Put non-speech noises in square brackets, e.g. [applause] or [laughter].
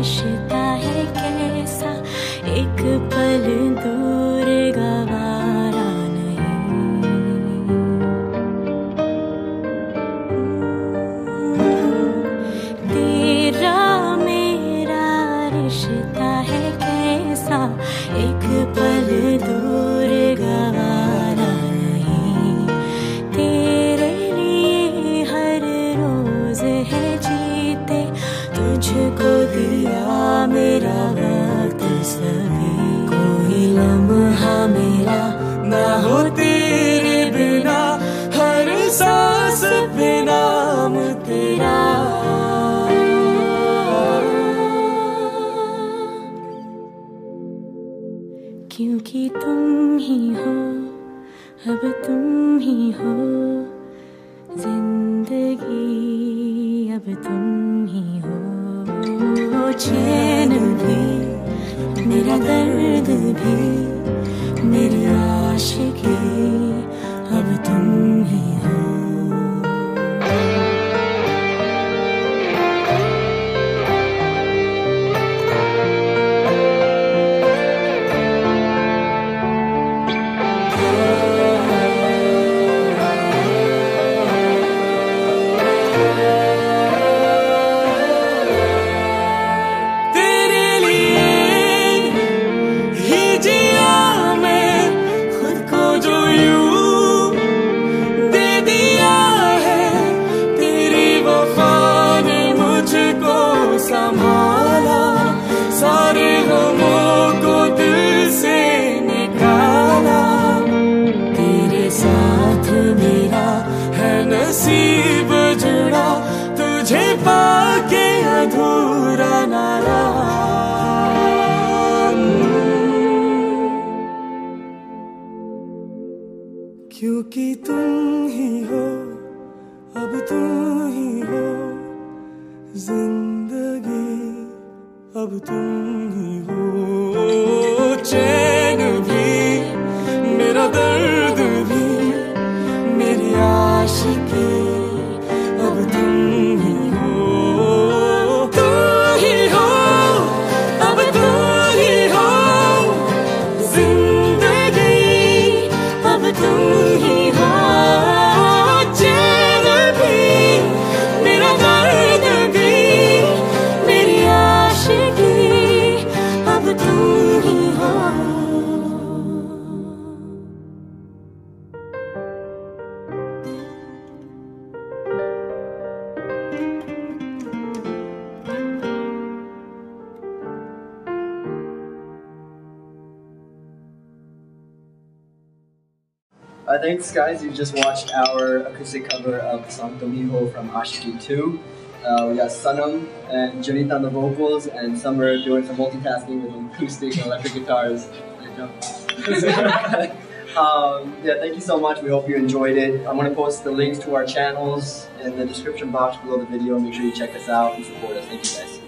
रिश्ता है कैसा? एक पल दूर गवारा नहीं। तेरा मेरा रिश्ता है कैसा? एक पल दूर गवारा नहीं। तेरे लिए हर रोज है जीते तुझको दिया मेरा वक्त सभी। कोई लम्हा मेरा ना हो तेरे बिना, हर सांस पे तेरा। क्योंकि तुम ही हो, अब तुम ही हो, ज़िंदगी, अब तुम चैन भी मेरा दर्द भी मेरी आशिकी सारे गमों को दिल से निकाला। तेरे साथ मेरा है नसीब जुड़ा। तुझे पाके अधूरा ना रहा क्योंकि तुम ही हो, अब तुम ही हो। ज़िंदगी अब तुम ही हो। चैन भी मेरा दर्द भी मेरी आशिकी। Uh, thanks, guys. You just watched our acoustic cover of the song Domingo from Ashiki 2. Uh, we got Sanam and Janita on the vocals, and Summer doing some multitasking with acoustic and electric guitars. There you go. [laughs] um, yeah, thank you so much. We hope you enjoyed it. I'm going to post the links to our channels in the description box below the video. Make sure you check us out and support us. Thank you, guys.